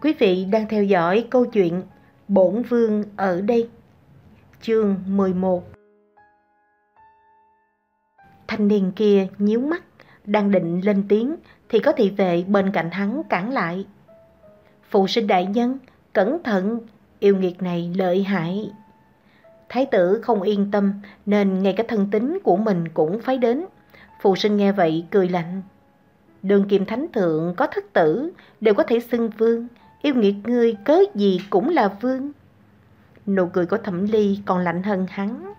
Quý vị đang theo dõi câu chuyện Bổn Vương ở đây. Chương 11 Thanh niên kia nhíu mắt, đang định lên tiếng thì có thị vệ bên cạnh hắn cản lại. Phụ sinh đại nhân, cẩn thận, yêu nghiệt này lợi hại. Thái tử không yên tâm nên ngay cả thân tính của mình cũng phái đến. Phụ sinh nghe vậy cười lạnh. Đường kim thánh thượng có thất tử đều có thể xưng vương, yêu nghiệt ngươi cớ gì cũng là vương. Nụ cười của thẩm ly còn lạnh hơn hắn.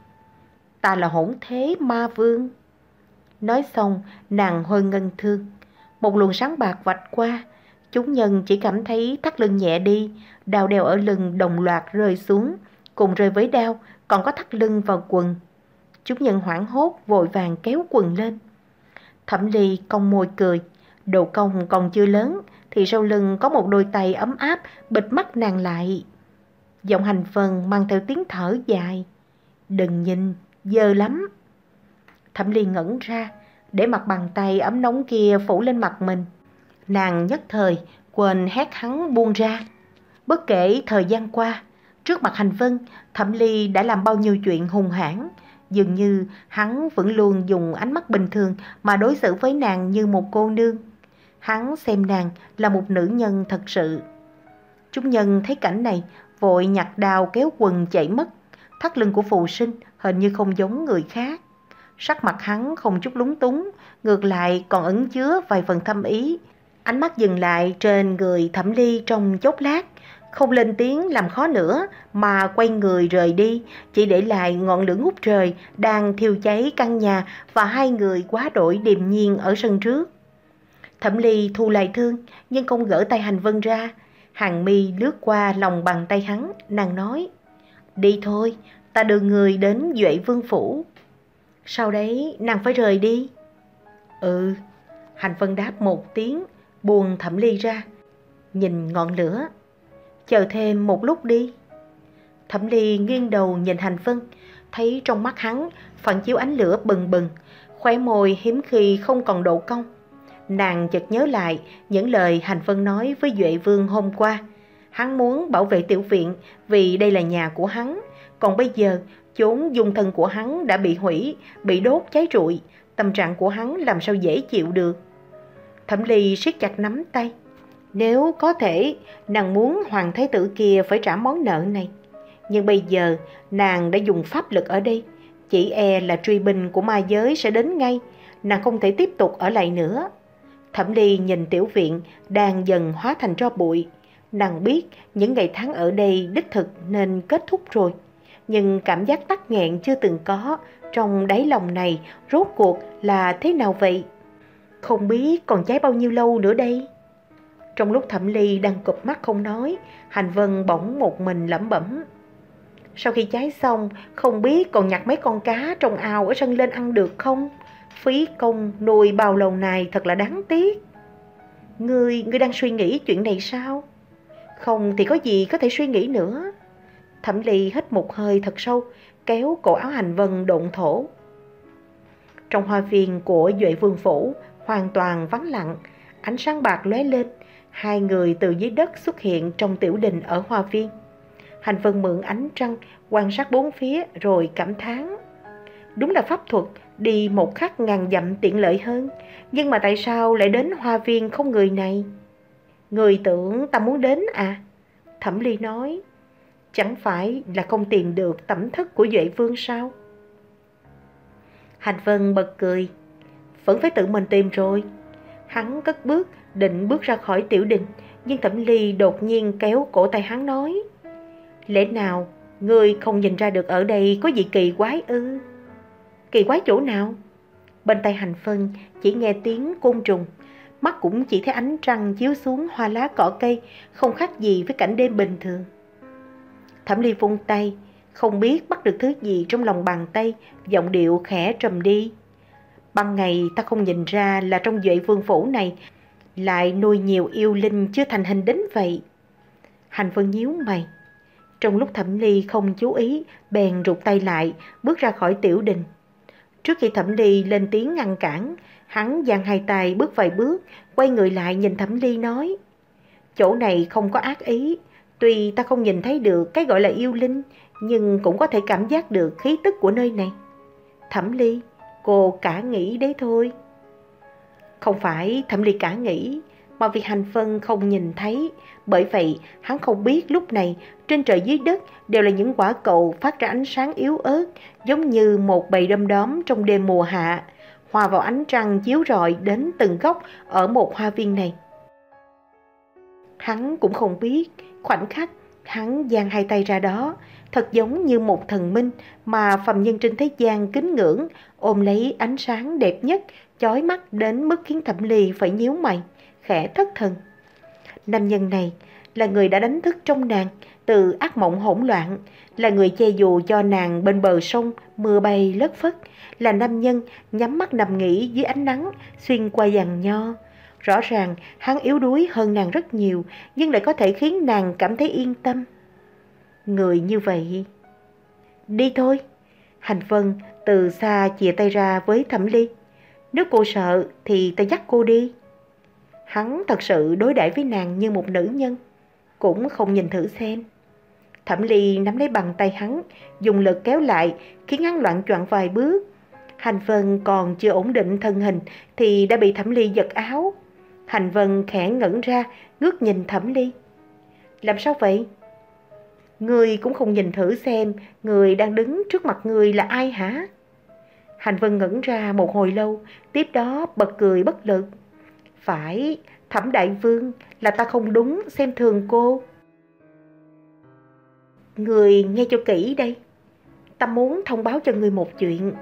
Ta là hỗn thế ma vương. Nói xong, nàng hơi ngân thương. Một luồng sáng bạc vạch qua, chúng nhân chỉ cảm thấy thắt lưng nhẹ đi, đào đeo ở lưng đồng loạt rơi xuống, cùng rơi với đao, còn có thắt lưng vào quần. Chúng nhân hoảng hốt vội vàng kéo quần lên. Thẩm ly cong môi cười, Độ cong còn chưa lớn, thì sau lưng có một đôi tay ấm áp bịt mắt nàng lại. Giọng hành vân mang theo tiếng thở dài. Đừng nhìn, dơ lắm. Thẩm Ly ngẩn ra, để mặt bàn tay ấm nóng kia phủ lên mặt mình. Nàng nhất thời, quên hét hắn buông ra. Bất kể thời gian qua, trước mặt hành vân, Thẩm Ly đã làm bao nhiêu chuyện hùng hãn. Dường như hắn vẫn luôn dùng ánh mắt bình thường mà đối xử với nàng như một cô nương. Hắn xem nàng là một nữ nhân thật sự. Chúng nhân thấy cảnh này, vội nhặt đào kéo quần chạy mất. Thắt lưng của phụ sinh hình như không giống người khác. Sắc mặt hắn không chút lúng túng, ngược lại còn ẩn chứa vài phần thâm ý. Ánh mắt dừng lại trên người thẩm ly trong chốc lát, không lên tiếng làm khó nữa mà quay người rời đi, chỉ để lại ngọn lửa ngút trời đang thiêu cháy căn nhà và hai người quá đổi điềm nhiên ở sân trước. Thẩm ly thu lại thương nhưng không gỡ tay hành vân ra. Hàng mi lướt qua lòng bàn tay hắn, nàng nói Đi thôi, ta đưa người đến Duệ Vương Phủ. Sau đấy nàng phải rời đi. Ừ, hành vân đáp một tiếng, buồn thẩm ly ra. Nhìn ngọn lửa, chờ thêm một lúc đi. Thẩm ly nghiêng đầu nhìn hành vân, thấy trong mắt hắn phản chiếu ánh lửa bừng bừng, khóe môi hiếm khi không còn độ cong. Nàng chợt nhớ lại những lời Hành Vân nói với Duệ Vương hôm qua. Hắn muốn bảo vệ tiểu viện vì đây là nhà của hắn. Còn bây giờ, chốn dung thân của hắn đã bị hủy, bị đốt cháy rụi. Tâm trạng của hắn làm sao dễ chịu được. Thẩm Ly siết chặt nắm tay. Nếu có thể, nàng muốn hoàng thái tử kia phải trả món nợ này. Nhưng bây giờ, nàng đã dùng pháp lực ở đây. Chỉ e là truy binh của ma giới sẽ đến ngay. Nàng không thể tiếp tục ở lại nữa. Thẩm Ly nhìn tiểu viện đang dần hóa thành tro bụi. Nàng biết những ngày tháng ở đây đích thực nên kết thúc rồi. Nhưng cảm giác tắc nghẹn chưa từng có trong đáy lòng này rốt cuộc là thế nào vậy? Không biết còn cháy bao nhiêu lâu nữa đây? Trong lúc Thẩm Ly đang cụp mắt không nói, Hành Vân bỗng một mình lẩm bẩm. Sau khi cháy xong, không biết còn nhặt mấy con cá trong ao ở sân lên ăn được không? Phí công nuôi bao lâu này thật là đáng tiếc. Ngươi, ngươi đang suy nghĩ chuyện này sao? Không thì có gì có thể suy nghĩ nữa. Thẩm Ly hít một hơi thật sâu, kéo cổ áo hành vân độn thổ. Trong hoa viên của Duệ Vương Phủ, hoàn toàn vắng lặng, ánh sáng bạc lóe lên, hai người từ dưới đất xuất hiện trong tiểu đình ở hoa viên. Hành vân mượn ánh trăng, quan sát bốn phía rồi cảm thán. Đúng là pháp thuật đi một khắc ngàn dặm tiện lợi hơn. Nhưng mà tại sao lại đến hoa viên không người này? Người tưởng ta muốn đến à? Thẩm Ly nói, chẳng phải là không tìm được tẩm thất của Duệ Vương sao? Hành Vân bật cười, vẫn phải tự mình tìm rồi. Hắn cất bước, định bước ra khỏi tiểu đình, nhưng Thẩm Ly đột nhiên kéo cổ tay hắn nói, Lẽ nào, người không nhìn ra được ở đây có gì kỳ quái ư? Kỳ quái chỗ nào? Bên tay hành phân chỉ nghe tiếng côn trùng, mắt cũng chỉ thấy ánh trăng chiếu xuống hoa lá cỏ cây, không khác gì với cảnh đêm bình thường. Thẩm Ly vung tay, không biết bắt được thứ gì trong lòng bàn tay, giọng điệu khẽ trầm đi. Ban ngày ta không nhìn ra là trong vệ vương phủ này lại nuôi nhiều yêu linh chưa thành hình đến vậy. Hành Vân nhíu mày. Trong lúc Thẩm Ly không chú ý, bèn rụt tay lại, bước ra khỏi tiểu đình. Trước khi Thẩm Ly lên tiếng ngăn cản, hắn giang hai tay bước vài bước, quay người lại nhìn Thẩm Ly nói. chỗ này không có ác ý. Tuy ta không nhìn thấy được cái gọi là yêu linh, nhưng cũng có thể cảm giác được khí tức của nơi này. Thẩm Ly, cô cả nghĩ đấy thôi. Không phải Thẩm Ly cả nghĩ, mà vì hành phân không nhìn thấy. Bởi vậy, hắn không biết lúc này trên trời dưới đất đều là những quả cầu phát ra ánh sáng yếu ớt, giống như một bầy đom đóm trong đêm mùa hạ, hòa vào ánh trăng chiếu rọi đến từng góc ở một hoa viên này. Hắn cũng không biết, khoảnh khắc hắn giang hai tay ra đó, thật giống như một thần minh mà phàm nhân trên thế gian kính ngưỡng, ôm lấy ánh sáng đẹp nhất, chói mắt đến mức khiến thẩm ly phải nhíu mày, khẽ thất thần. Nam nhân này là người đã đánh thức trong nàng từ ác mộng hỗn loạn, là người che dù cho nàng bên bờ sông mưa bay lất phất, là nam nhân nhắm mắt nằm nghỉ dưới ánh nắng xuyên qua dàn nho. Rõ ràng hắn yếu đuối hơn nàng rất nhiều, nhưng lại có thể khiến nàng cảm thấy yên tâm. Người như vậy... Đi thôi. Hành Vân từ xa chìa tay ra với Thẩm Ly. Nếu cô sợ thì ta dắt cô đi. Hắn thật sự đối đãi với nàng như một nữ nhân, cũng không nhìn thử xem. Thẩm Ly nắm lấy bằng tay hắn, dùng lực kéo lại, khiến hắn loạn choạng vài bước. Hành Vân còn chưa ổn định thân hình thì đã bị Thẩm Ly giật áo. Hành Vân khẽ ngẩn ra, ngước nhìn Thẩm Ly. Làm sao vậy? Người cũng không nhìn thử xem người đang đứng trước mặt người là ai hả? Hành Vân ngẩn ra một hồi lâu, tiếp đó bật cười bất lực. Phải, Thẩm Đại Vương, là ta không đúng xem thường cô. Người nghe cho kỹ đây. Ta muốn thông báo cho người một chuyện.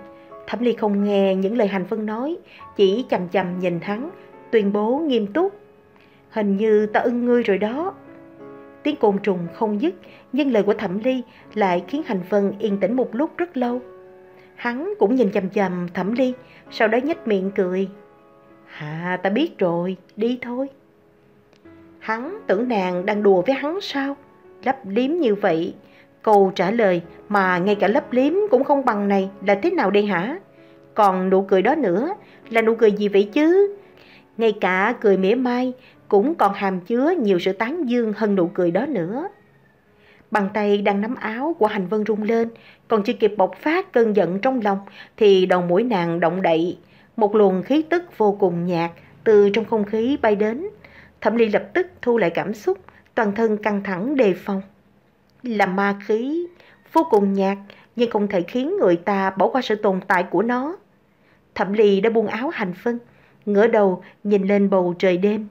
Thẩm Ly không nghe những lời Hành Vân nói, chỉ chầm chầm nhìn hắn, tuyên bố nghiêm túc. Hình như ta ưng ngươi rồi đó. Tiếng côn trùng không dứt, nhưng lời của Thẩm Ly lại khiến Hành Vân yên tĩnh một lúc rất lâu. Hắn cũng nhìn chầm chầm Thẩm Ly, sau đó nhếch miệng cười. Hà, ta biết rồi, đi thôi. Hắn tưởng nàng đang đùa với hắn sao? Lấp liếm như vậy. Câu trả lời mà ngay cả lấp liếm cũng không bằng này là thế nào đây hả? Còn nụ cười đó nữa là nụ cười gì vậy chứ? Ngay cả cười mỉa mai cũng còn hàm chứa nhiều sự tán dương hơn nụ cười đó nữa. Bàn tay đang nắm áo của Hành Vân rung lên, còn chưa kịp bộc phát cơn giận trong lòng thì đầu mũi nàng động đậy, một luồng khí tức vô cùng nhạt từ trong không khí bay đến. Thẩm Ly lập tức thu lại cảm xúc, toàn thân căng thẳng đề phòng. Là ma khí, vô cùng nhạt nhưng không thể khiến người ta bỏ qua sự tồn tại của nó. Thẩm Ly đã buông áo hành phân, ngửa đầu nhìn lên bầu trời đêm.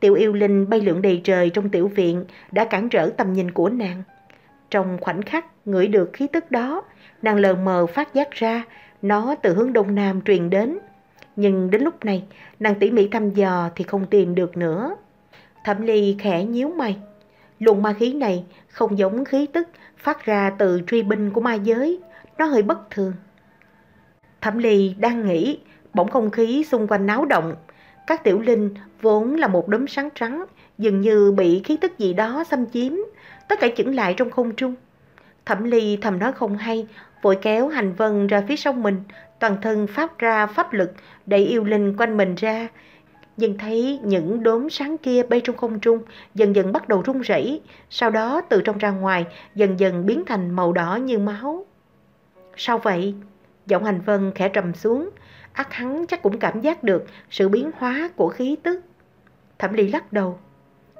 Tiểu yêu linh bay lượn đầy trời trong tiểu viện đã cản trở tầm nhìn của nàng. Trong khoảnh khắc ngửi được khí tức đó, nàng lờ mờ phát giác ra nó từ hướng đông nam truyền đến. Nhưng đến lúc này, nàng tỉ mỉ thăm dò thì không tìm được nữa. Thẩm ly khẽ nhíu mày. Luồng ma khí này không giống khí tức phát ra từ truy binh của ma giới. Nó hơi bất thường. Thẩm ly đang nghĩ, bỗng không khí xung quanh náo động. Các tiểu linh vốn là một đốm sáng trắng, dường như bị khí tức gì đó xâm chiếm. Tất cả chững lại trong không trung. Thẩm ly thầm nói không hay, vội kéo hành vân ra phía sau mình, toàn thân phát ra pháp lực đẩy yêu linh quanh mình ra. Nhưng thấy những đốm sáng kia bay trong không trung dần dần bắt đầu rung rẩy, sau đó từ trong ra ngoài dần dần biến thành màu đỏ như máu. Sao vậy? Giọng hành vân khẽ trầm xuống, ác hắn chắc cũng cảm giác được sự biến hóa của khí tức. Thẩm ly lắc đầu.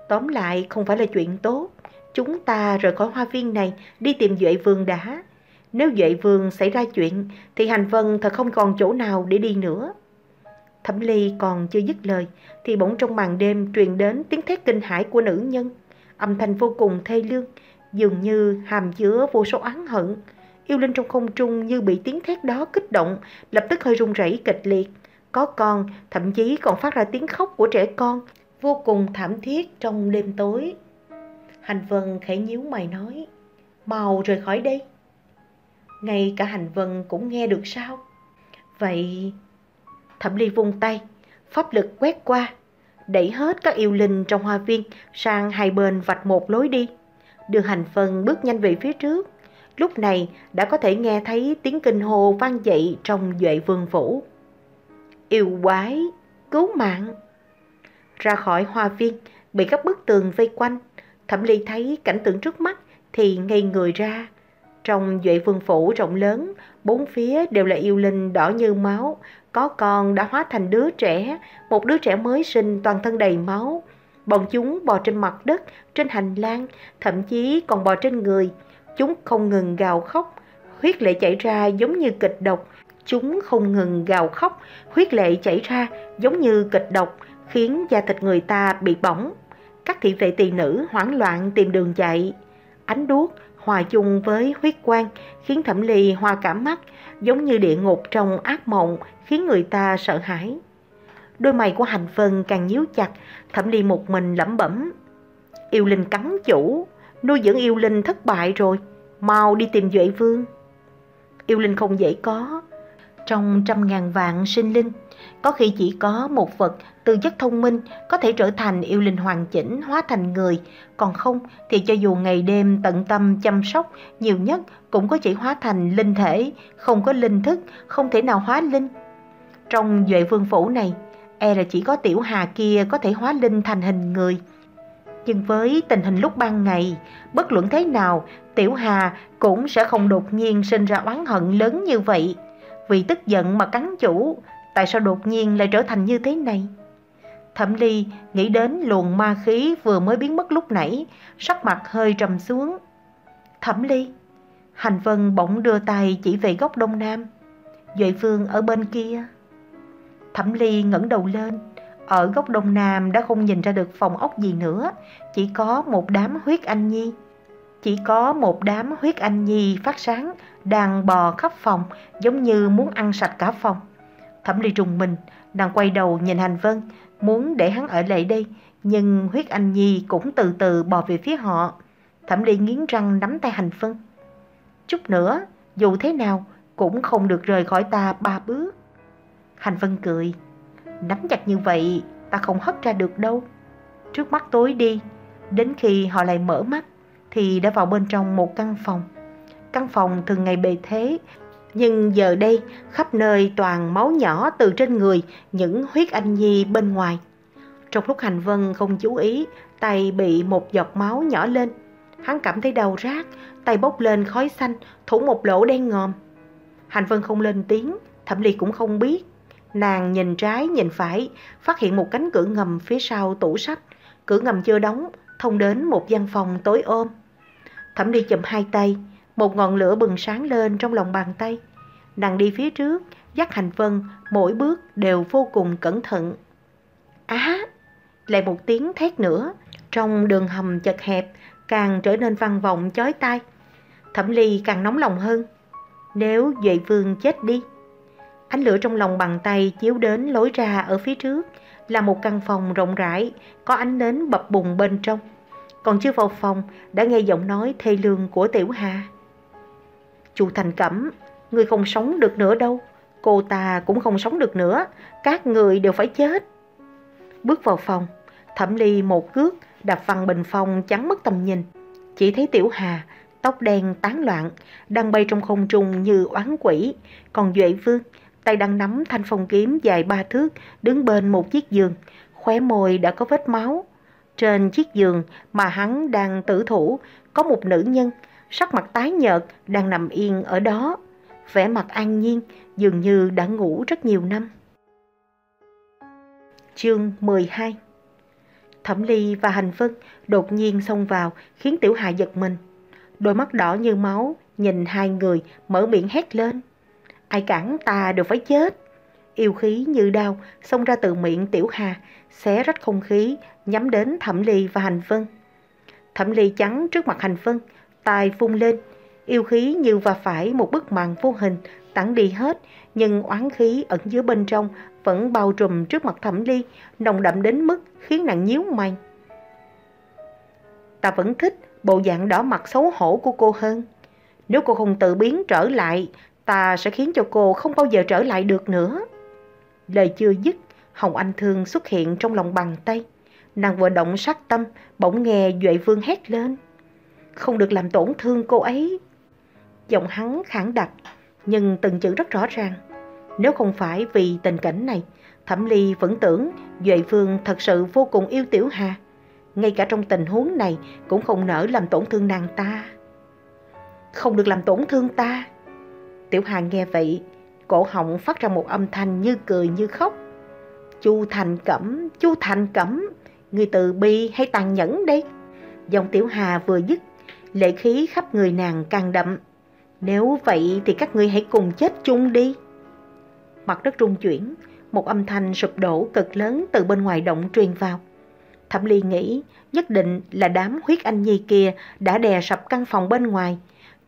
Tóm lại không phải là chuyện tốt. Chúng ta rời khỏi hoa viên này đi tìm Duệ Vương đã. Nếu Duệ Vương xảy ra chuyện thì Hành Vân thật không còn chỗ nào để đi nữa. Thẩm Ly còn chưa dứt lời thì bỗng trong màn đêm truyền đến tiếng thét kinh hãi của nữ nhân. Âm thanh vô cùng thê lương, dường như hàm chứa vô số oán hận. Yêu Linh trong không trung như bị tiếng thét đó kích động, lập tức hơi run rẩy kịch liệt. Có con, thậm chí còn phát ra tiếng khóc của trẻ con, vô cùng thảm thiết trong đêm tối. Hành Vân khẽ nhíu mày nói, mau rời khỏi đây. Ngay cả Hành Vân cũng nghe được sao? Vậy... Thẩm Ly vung tay, pháp lực quét qua, đẩy hết các yêu linh trong hoa viên sang hai bên vạch một lối đi. Đường Hành Vân bước nhanh về phía trước. Lúc này đã có thể nghe thấy tiếng kinh hô vang dậy trong duệ vương phủ. Yêu quái, cứu mạng! ra khỏi hoa viên, bị các bức tường vây quanh. Thẩm Ly thấy cảnh tượng trước mắt thì ngây người ra. Trong duệ vương phủ rộng lớn, bốn phía đều là yêu linh đỏ như máu, có con đã hóa thành đứa trẻ, một đứa trẻ mới sinh toàn thân đầy máu. Bọn chúng bò trên mặt đất, trên hành lang, thậm chí còn bò trên người. Chúng không ngừng gào khóc, huyết lệ chảy ra giống như kịch độc. Chúng không ngừng gào khóc, huyết lệ chảy ra giống như kịch độc, khiến da thịt người ta bị bỏng. Các thị vệ tỳ nữ hoảng loạn tìm đường chạy. Ánh đuốc hòa chung với huyết quang khiến thẩm ly hoa cả mắt, giống như địa ngục trong ác mộng khiến người ta sợ hãi. Đôi mày của hành vân càng nhíu chặt, thẩm ly một mình lẩm bẩm. Yêu linh cắn chủ, nuôi dưỡng yêu linh thất bại rồi, mau đi tìm Duệ Vương. Yêu linh không dễ có, trong trăm ngàn vạn sinh linh, có khi chỉ có một vật từ chất thông minh có thể trở thành yêu linh hoàn chỉnh hóa thành người, còn không thì cho dù ngày đêm tận tâm chăm sóc, nhiều nhất cũng có chỉ hóa thành linh thể, không có linh thức, không thể nào hóa linh. Trong Duệ Vương Phủ này, e là chỉ có tiểu hà kia có thể hóa linh thành hình người. Nhưng với tình hình lúc ban ngày, bất luận thế nào, tiểu hà cũng sẽ không đột nhiên sinh ra oán hận lớn như vậy. Vì tức giận mà cắn chủ, tại sao đột nhiên lại trở thành như thế này? Thẩm Ly nghĩ đến luồng ma khí vừa mới biến mất lúc nãy, sắc mặt hơi trầm xuống. Thẩm Ly, Hành Vân bỗng đưa tay chỉ về góc đông nam. Duệ Phương ở bên kia. Thẩm Ly ngẩng đầu lên, ở góc đông nam đã không nhìn ra được phòng ốc gì nữa, chỉ có một đám huyết anh nhi. Chỉ có một đám huyết anh nhi phát sáng, đang bò khắp phòng, giống như muốn ăn sạch cả phòng. Thẩm Ly trùng mình, đang quay đầu nhìn Hành Vân, muốn để hắn ở lại đây, nhưng huyết anh nhi cũng từ từ bò về phía họ. Thẩm Ly nghiến răng nắm tay Hành Vân. Chút nữa, dù thế nào, cũng không được rời khỏi ta ba bước. Hành Vân cười. Nắm chặt như vậy, ta không hất ra được đâu. Trước mắt tối đi, đến khi họ lại mở mắt, thì đã vào bên trong một căn phòng. Căn phòng thường ngày bề thế, nhưng giờ đây khắp nơi toàn máu nhỏ từ trên người những huyết anh nhi bên ngoài. Trong lúc Hành Vân không chú ý, tay bị một giọt máu nhỏ lên. Hắn cảm thấy đau rát, tay bốc lên khói xanh, thủ một lỗ đen ngòm. Hành Vân không lên tiếng, Thẩm Ly cũng không biết. Nàng nhìn trái nhìn phải, phát hiện một cánh cửa ngầm phía sau tủ sách. Cửa ngầm chưa đóng, thông đến một gian phòng tối ôm. Thẩm đi chùm hai tay, một ngọn lửa bừng sáng lên trong lòng bàn tay. Nàng đi phía trước, dắt hành vân, mỗi bước đều vô cùng cẩn thận. Á! lại một tiếng thét nữa, trong đường hầm chật hẹp, càng trở nên vang vọng chói tai. Thẩm Ly càng nóng lòng hơn. Nếu Duệ Vương chết đi, Ánh lửa trong lòng bàn tay chiếu đến lối ra ở phía trước là một căn phòng rộng rãi, có ánh nến bập bùng bên trong. Còn chưa vào phòng, đã nghe giọng nói thê lương của Tiểu Hà. Chu Thành Cẩm, người không sống được nữa đâu, cô ta cũng không sống được nữa, các người đều phải chết. Bước vào phòng, Thẩm Ly một cước đạp văng bình phong chắn mất tầm nhìn. Chỉ thấy Tiểu Hà, tóc đen tán loạn, đang bay trong không trung như oán quỷ, còn Duệ Vương tay đang nắm thanh phong kiếm dài ba thước, đứng bên một chiếc giường, khóe môi đã có vết máu. Trên chiếc giường mà hắn đang tử thủ, có một nữ nhân, sắc mặt tái nhợt, đang nằm yên ở đó. Vẻ mặt an nhiên, dường như đã ngủ rất nhiều năm. Chương 12 Thẩm Ly và Hành Vân đột nhiên xông vào khiến Tiểu Hà giật mình. Đôi mắt đỏ như máu, nhìn hai người mở miệng hét lên. Ai cản ta đều phải chết. Yêu khí như đau xông ra từ miệng Tiểu Hà, xé rách không khí, nhắm đến Thẩm Ly và Hành Vân. Thẩm Ly trắng trước mặt Hành Vân, tài phun lên. Yêu khí như và phải một bức màn vô hình, tản đi hết, nhưng oán khí ẩn dưới bên trong vẫn bao trùm trước mặt Thẩm Ly, nồng đậm đến mức khiến nàng nhíu mày. Ta vẫn thích bộ dạng đỏ mặt xấu hổ của cô hơn. Nếu cô không tự biến trở lại, ta sẽ khiến cho cô không bao giờ trở lại được nữa. Lời chưa dứt, Hồng Anh Thương xuất hiện trong lòng bàn tay. Nàng vừa động sát tâm, bỗng nghe Duệ Vương hét lên. Không được làm tổn thương cô ấy. Giọng hắn khẳng đặc, nhưng từng chữ rất rõ ràng. Nếu không phải vì tình cảnh này, Thẩm Ly vẫn tưởng Duệ Vương thật sự vô cùng yêu Tiểu Hà. Ngay cả trong tình huống này cũng không nỡ làm tổn thương nàng ta. Không được làm tổn thương ta. Tiểu Hà nghe vậy, cổ họng phát ra một âm thanh như cười như khóc. Chu Thành Cẩm, Chu Thành Cẩm, người từ bi hay tàn nhẫn đây? Dòng Tiểu Hà vừa dứt, lệ khí khắp người nàng càng đậm. Nếu vậy thì các ngươi hãy cùng chết chung đi. Mặt đất rung chuyển, một âm thanh sụp đổ cực lớn từ bên ngoài động truyền vào. Thẩm Ly nghĩ nhất định là đám huyết anh nhi kia đã đè sập căn phòng bên ngoài.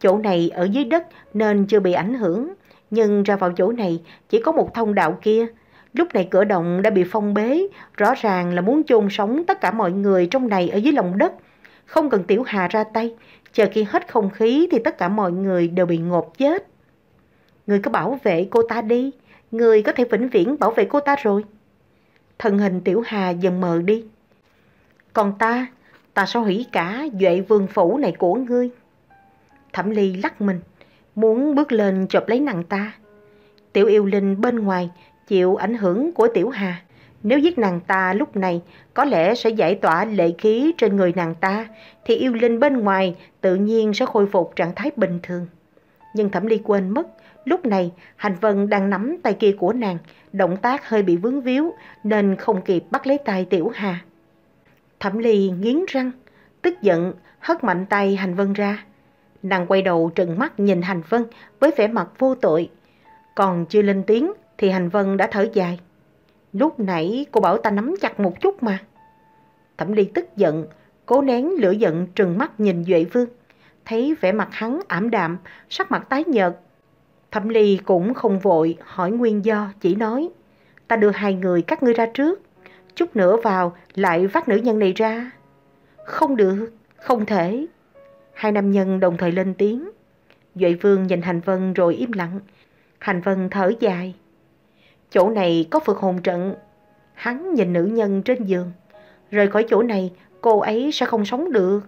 Chỗ này ở dưới đất nên chưa bị ảnh hưởng, nhưng ra vào chỗ này chỉ có một thông đạo kia. Lúc này cửa động đã bị phong bế, rõ ràng là muốn chôn sống tất cả mọi người trong này ở dưới lòng đất. Không cần Tiểu Hà ra tay, chờ khi hết không khí thì tất cả mọi người đều bị ngột chết. Người cứ bảo vệ cô ta đi, người có thể vĩnh viễn bảo vệ cô ta rồi. Thần hình Tiểu Hà dần mờ đi. Còn ta, ta sẽ hủy cả duệ vương phủ này của ngươi. Thẩm Ly lắc mình, muốn bước lên chộp lấy nàng ta. Tiểu yêu linh bên ngoài chịu ảnh hưởng của Tiểu Hà. Nếu giết nàng ta lúc này, có lẽ sẽ giải tỏa lệ khí trên người nàng ta, thì yêu linh bên ngoài tự nhiên sẽ khôi phục trạng thái bình thường. Nhưng Thẩm Ly quên mất, lúc này Hành Vân đang nắm tay kia của nàng, động tác hơi bị vướng víu nên không kịp bắt lấy tay Tiểu Hà. Thẩm Ly nghiến răng, tức giận hất mạnh tay Hành Vân ra. Nàng quay đầu trừng mắt nhìn Hành Vân với vẻ mặt vô tội. Còn chưa lên tiếng thì Hành Vân đã thở dài. Lúc nãy cô bảo ta nắm chặt một chút mà. Thẩm Ly tức giận, cố nén lửa giận trừng mắt nhìn Duệ Vương. Thấy vẻ mặt hắn ảm đạm, sắc mặt tái nhợt. Thẩm Ly cũng không vội hỏi nguyên do, chỉ nói. Ta đưa hai người các ngươi ra trước. Chút nữa vào lại vắt nữ nhân này ra. Không được, không thể. Hai nam nhân đồng thời lên tiếng. Duệ Vương nhìn Hành Vân rồi im lặng. Hành Vân thở dài. Chỗ này có phượng hồn trận. Hắn nhìn nữ nhân trên giường. Rời khỏi chỗ này, cô ấy sẽ không sống được.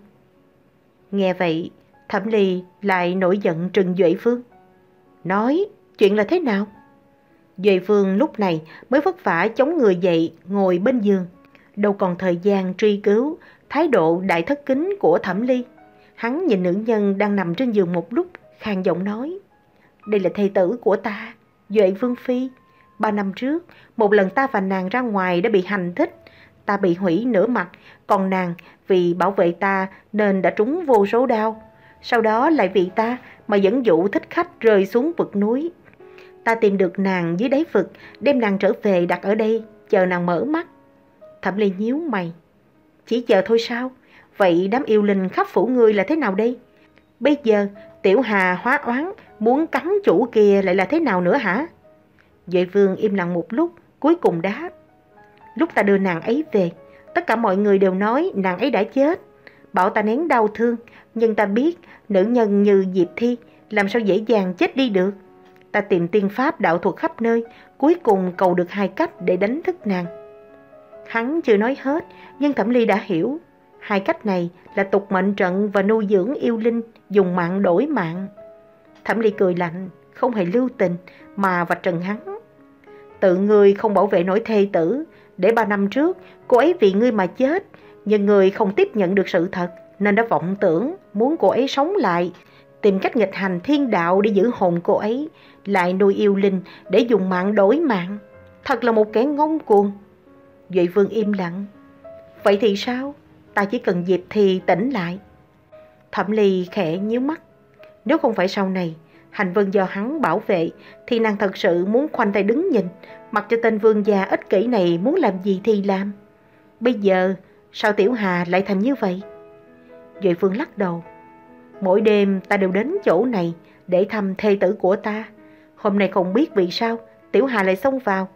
Nghe vậy, Thẩm Ly lại nổi giận trừng Duệ Phương. Nói, chuyện là thế nào? Duệ Phương lúc này mới vất vả chống người dậy, ngồi bên giường. Đâu còn thời gian truy cứu, thái độ đại thất kính của Thẩm Ly. Hắn nhìn nữ nhân đang nằm trên giường một lúc, khang giọng nói. Đây là thầy tử của ta, Duệ Vương Phi. Ba năm trước, một lần ta và nàng ra ngoài đã bị hành thích. Ta bị hủy nửa mặt, còn nàng vì bảo vệ ta nên đã trúng vô số đau. Sau đó lại vì ta mà dẫn dụ thích khách rơi xuống vực núi. Ta tìm được nàng dưới đáy vực, đem nàng trở về đặt ở đây, chờ nàng mở mắt. Thẩm Ly nhíu mày. Chỉ chờ thôi sao? Vậy đám yêu linh khắp phủ ngươi là thế nào đây? Bây giờ, Tiểu Hà hóa oán, muốn cắn chủ kia lại là thế nào nữa hả? Duệ Vương im lặng một lúc, cuối cùng đáp. Lúc ta đưa nàng ấy về, tất cả mọi người đều nói nàng ấy đã chết. Bảo ta nén đau thương, nhưng ta biết nữ nhân như Diệp Thi làm sao dễ dàng chết đi được. Ta tìm tiên pháp đạo thuật khắp nơi, cuối cùng cầu được hai cách để đánh thức nàng. Hắn chưa nói hết, nhưng Thẩm Ly đã hiểu. Hai cách này là tục mệnh trận và nuôi dưỡng yêu linh, dùng mạng đổi mạng. Thẩm Ly cười lạnh, không hề lưu tình, mà vạch trần hắn. Tự ngươi không bảo vệ nổi thê tử, để ba năm trước cô ấy vì ngươi mà chết, nhưng ngươi không tiếp nhận được sự thật nên đã vọng tưởng muốn cô ấy sống lại, tìm cách nghịch hành thiên đạo để giữ hồn cô ấy, lại nuôi yêu linh để dùng mạng đổi mạng. Thật là một kẻ ngông cuồng. Duệ Vương im lặng. Vậy thì sao? Ta chỉ cần dịp thì tỉnh lại. Thẩm Ly khẽ nhíu mắt. Nếu không phải sau này, hành vân do hắn bảo vệ, thì nàng thật sự muốn khoanh tay đứng nhìn, mặc cho tên vương gia ích kỷ này muốn làm gì thì làm. Bây giờ, sao Tiểu Hà lại thành như vậy? Duệ Phương lắc đầu. Mỗi đêm ta đều đến chỗ này để thăm thê tử của ta. Hôm nay không biết vì sao Tiểu Hà lại xông vào.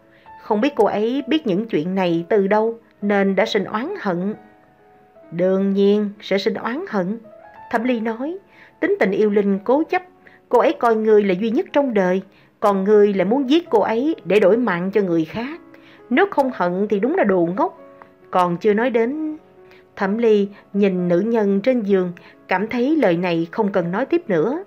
Không biết cô ấy biết những chuyện này từ đâu nên đã sinh oán hận. Đương nhiên sẽ sinh oán hận. Thẩm Ly nói, tính tình yêu linh cố chấp. Cô ấy coi người là duy nhất trong đời, còn người lại muốn giết cô ấy để đổi mạng cho người khác. Nếu không hận thì đúng là đồ ngốc. Còn chưa nói đến... Thẩm Ly nhìn nữ nhân trên giường, cảm thấy lời này không cần nói tiếp nữa.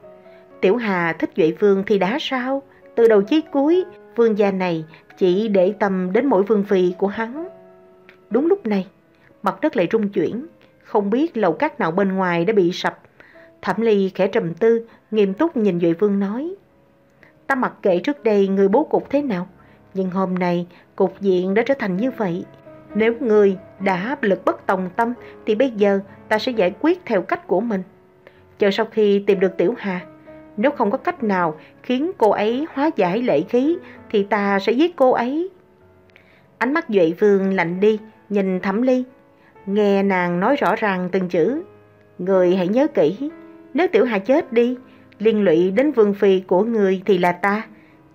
Tiểu Hà thích Duệ Vương thì đã sao? Từ đầu chí cuối, Vương gia này chỉ để tâm đến mỗi vương phi của hắn. Đúng lúc này, mặt đất lại rung chuyển, không biết lầu cát nào bên ngoài đã bị sập. Thẩm Ly khẽ trầm tư, nghiêm túc nhìn Duệ Vương nói. Ta mặc kệ trước đây người bố cục thế nào, nhưng hôm nay cục diện đã trở thành như vậy. Nếu người đã áp lực bất tòng tâm thì bây giờ ta sẽ giải quyết theo cách của mình. Chờ sau khi tìm được Tiểu Hà, nếu không có cách nào khiến cô ấy hóa giải lệ khí thì ta sẽ giết cô ấy. Ánh mắt Duệ Vương lạnh đi, nhìn Thẩm Ly. Nghe nàng nói rõ ràng từng chữ. Người hãy nhớ kỹ, nếu Tiểu Hà chết đi, liên lụy đến vương phi của người thì là ta.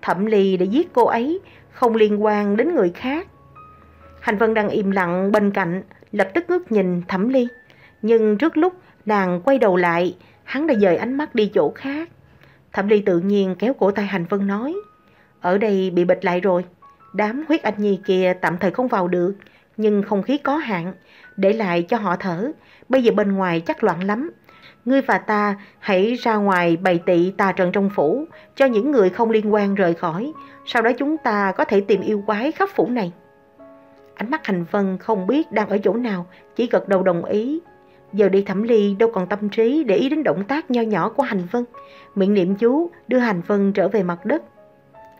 Thẩm Ly để giết cô ấy, không liên quan đến người khác. Hành Vân đang im lặng bên cạnh, lập tức ngước nhìn Thẩm Ly. Nhưng trước lúc nàng quay đầu lại, hắn đã dời ánh mắt đi chỗ khác. Thẩm Ly tự nhiên kéo cổ tay Hành Vân nói, ở đây bị bịch lại rồi, đám huyết anh nhi kia tạm thời không vào được, nhưng không khí có hạn, để lại cho họ thở, bây giờ bên ngoài chắc loạn lắm. Ngươi và ta hãy ra ngoài bày tị tà trận trong phủ, cho những người không liên quan rời khỏi, sau đó chúng ta có thể tìm yêu quái khắp phủ này. Ánh mắt Hành Vân không biết đang ở chỗ nào, chỉ gật đầu đồng ý. Giờ đi thẩm ly đâu còn tâm trí để ý đến động tác nho nhỏ của Hành Vân. Miệng niệm chú đưa Hành Vân trở về mặt đất.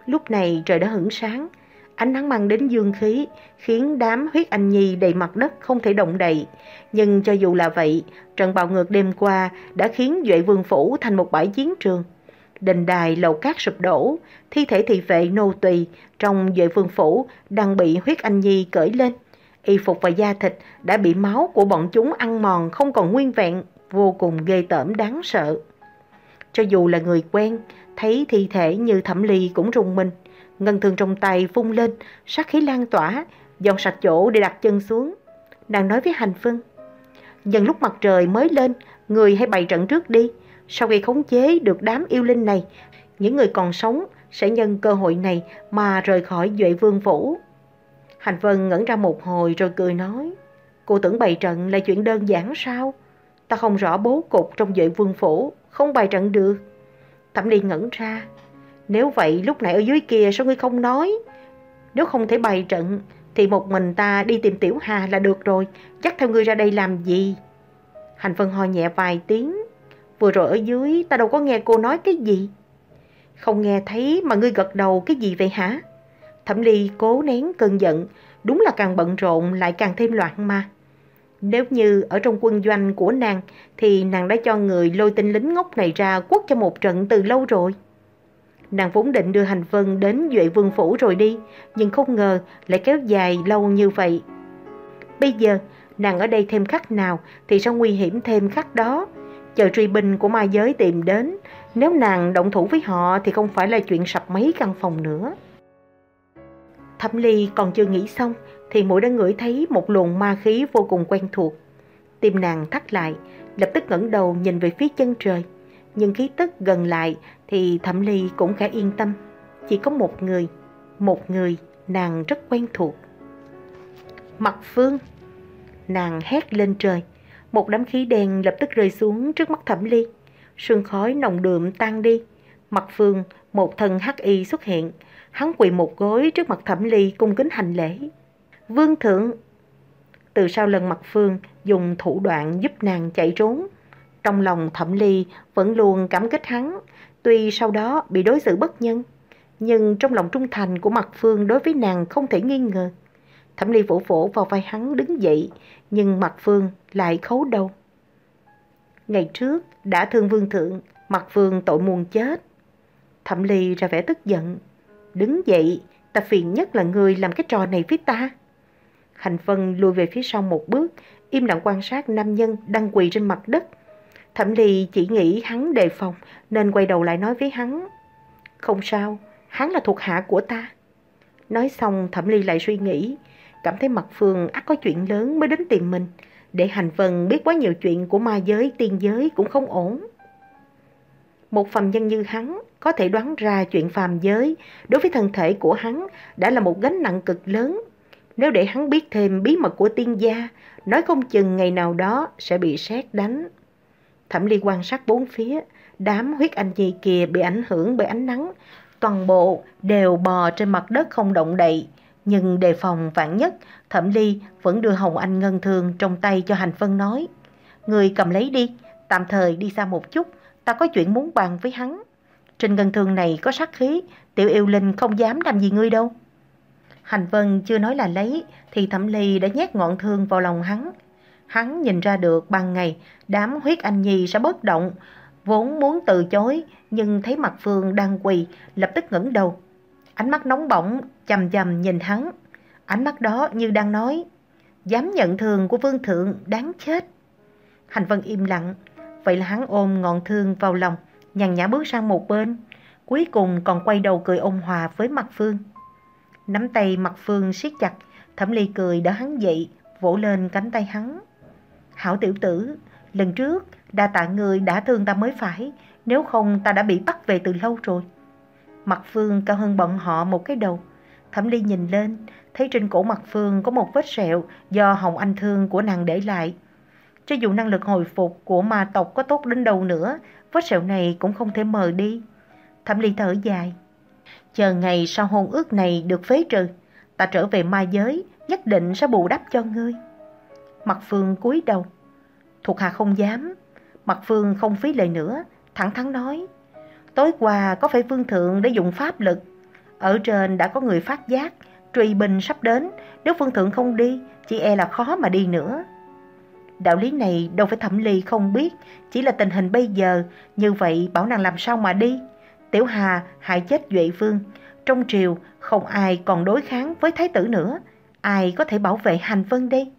Lúc này trời đã hửng sáng, ánh nắng mang đến dương khí, khiến đám huyết anh nhi đầy mặt đất không thể động đậy. Nhưng cho dù là vậy, trận bạo ngược đêm qua đã khiến Duệ Vương Phủ thành một bãi chiến trường. Đình đài lầu cát sụp đổ, thi thể thị vệ nô tùy trong Duệ Vương Phủ đang bị huyết anh nhi cởi lên. Y phục và da thịt đã bị máu của bọn chúng ăn mòn không còn nguyên vẹn, vô cùng ghê tởm đáng sợ. Cho dù là người quen, thấy thi thể như thẩm ly cũng rùng mình. Ngân thường trong tay phun lên, sát khí lan tỏa, dọn sạch chỗ để đặt chân xuống. Nàng nói với Hành Phân, "nhân lúc mặt trời mới lên, người hãy bày trận trước đi. Sau khi khống chế được đám yêu linh này, những người còn sống sẽ nhân cơ hội này mà rời khỏi Duệ Vương Phủ. Hành Vân ngẩn ra một hồi rồi cười nói, cô tưởng bày trận là chuyện đơn giản sao? Ta không rõ bố cục trong Duệ Vương Phủ, không bày trận được. Thẩm Ly ngẩn ra, nếu vậy lúc nãy ở dưới kia sao ngươi không nói? Nếu không thể bày trận thì một mình ta đi tìm Tiểu Hà là được rồi, chắc theo ngươi ra đây làm gì? Hành Vân ho nhẹ vài tiếng, vừa rồi ở dưới ta đâu có nghe cô nói cái gì. Không nghe thấy mà ngươi gật đầu cái gì vậy hả? Thẩm Ly cố nén cơn giận, đúng là càng bận rộn lại càng thêm loạn mà. Nếu như ở trong quân doanh của nàng thì nàng đã cho người lôi tinh lính ngốc này ra quất cho một trận từ lâu rồi. Nàng vốn định đưa Hành Vân đến Duệ Vương Phủ rồi đi, nhưng không ngờ lại kéo dài lâu như vậy. Bây giờ, nàng ở đây thêm khắc nào thì sẽ nguy hiểm thêm khắc đó. Chờ truy binh của ma giới tìm đến, nếu nàng động thủ với họ thì không phải là chuyện sập mấy căn phòng nữa. Thẩm Ly còn chưa nghĩ xong thì mũi đã ngửi thấy một luồng ma khí vô cùng quen thuộc. Tim nàng thắt lại, lập tức ngẩng đầu nhìn về phía chân trời. Nhưng khí tức gần lại thì Thẩm Ly cũng khá yên tâm. Chỉ có một người, một người nàng rất quen thuộc. Mặt Phương Nàng hét lên trời. Một đám khí đen lập tức rơi xuống trước mắt Thẩm Ly. Sương khói nồng đượm tan đi. Mặt Phương, một thân hắc y xuất hiện. Hắn quỳ một gối trước mặt Thẩm Ly cung kính hành lễ. Vương thượng Từ sau lần mặt Phương dùng thủ đoạn giúp nàng chạy trốn. Trong lòng Thẩm Ly vẫn luôn cảm kích hắn, tuy sau đó bị đối xử bất nhân. Nhưng trong lòng trung thành của mặt Phương đối với nàng không thể nghi ngờ. Thẩm Ly vỗ vỗ vào vai hắn đứng dậy, nhưng mặt Phương lại khấu đầu. Ngày trước, đã thương vương thượng, mặt Phương tội muôn chết. Thẩm Ly ra vẻ tức giận. Đứng dậy, ta phiền nhất là người làm cái trò này với ta. Hành Vân lùi về phía sau một bước, im lặng quan sát nam nhân đang quỳ trên mặt đất. Thẩm Ly chỉ nghĩ hắn đề phòng nên quay đầu lại nói với hắn. Không sao, hắn là thuộc hạ của ta. Nói xong Thẩm Ly lại suy nghĩ, cảm thấy mặt Phương ắt có chuyện lớn mới đến tìm mình. Để Hành Vân biết quá nhiều chuyện của ma giới, tiên giới cũng không ổn. Một phàm nhân như hắn có thể đoán ra chuyện phàm giới đối với thân thể của hắn đã là một gánh nặng cực lớn. Nếu để hắn biết thêm bí mật của tiên gia, nói không chừng ngày nào đó sẽ bị sét đánh. Thẩm Ly quan sát bốn phía, đám huyết anh nhi kia bị ảnh hưởng bởi ánh nắng, toàn bộ đều bò trên mặt đất không động đậy. Nhưng đề phòng vạn nhất, Thẩm Ly vẫn đưa Hồng Anh ngân thương trong tay cho Hành Vân nói. Người cầm lấy đi, tạm thời đi xa một chút, ta có chuyện muốn bàn với hắn. Trên ngân thương này có sát khí, tiểu yêu linh không dám làm gì ngươi đâu. Hành Vân chưa nói là lấy, thì Thẩm Ly đã nhét ngọn thương vào lòng hắn. Hắn nhìn ra được ban ngày, đám huyết anh nhi sẽ bất động, vốn muốn từ chối, nhưng thấy mặt Phương đang quỳ, lập tức ngẩng đầu. Ánh mắt nóng bỏng, chầm chầm nhìn hắn. Ánh mắt đó như đang nói, dám nhận thường của vương thượng đáng chết. Hành Vân im lặng, vậy là hắn ôm ngọn thương vào lòng, nhàn nhã bước sang một bên, cuối cùng còn quay đầu cười ôn hòa với mặt Phương. Nắm tay mặt Phương siết chặt, Thẩm Ly cười đỡ hắn dậy, vỗ lên cánh tay hắn. Hảo tiểu tử, lần trước đa tạ người đã thương ta mới phải, nếu không ta đã bị bắt về từ lâu rồi. Mặt Phương cao hơn bọn họ một cái đầu. Thẩm Ly nhìn lên, thấy trên cổ mặt Phương có một vết sẹo do Hồng Anh Thương của nàng để lại. Cho dù năng lực hồi phục của ma tộc có tốt đến đâu nữa, vết sẹo này cũng không thể mờ đi. Thẩm Ly thở dài. Chờ ngày sau hôn ước này được phế trừ, ta trở về ma giới, nhất định sẽ bù đắp cho ngươi. Mặt Phương cúi đầu. Thuộc hạ không dám. Mặt Phương không phí lời nữa, thẳng thắn nói. Tối qua có phải vương thượng để dùng pháp lực. Ở trên đã có người phát giác, truy binh sắp đến. Nếu vương thượng không đi, chỉ e là khó mà đi nữa. Đạo lý này đâu phải thẩm ly không biết, chỉ là tình hình bây giờ, như vậy bảo nàng làm sao mà đi. Tiểu Hà hại chết Duệ Vương, trong triều không ai còn đối kháng với thái tử nữa, ai có thể bảo vệ hành vân đây?